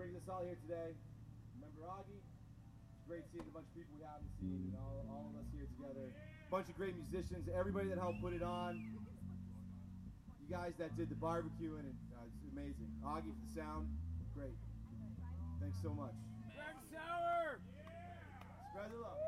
Bringing us all here today. Remember Auggie? It's great seeing a bunch of people we haven't seen and all, all of us here together. A bunch of great musicians, everybody that helped put it on. You guys that did the barbecue and uh, it's amazing. Auggie for the sound, great. Thanks so much. Spread the love.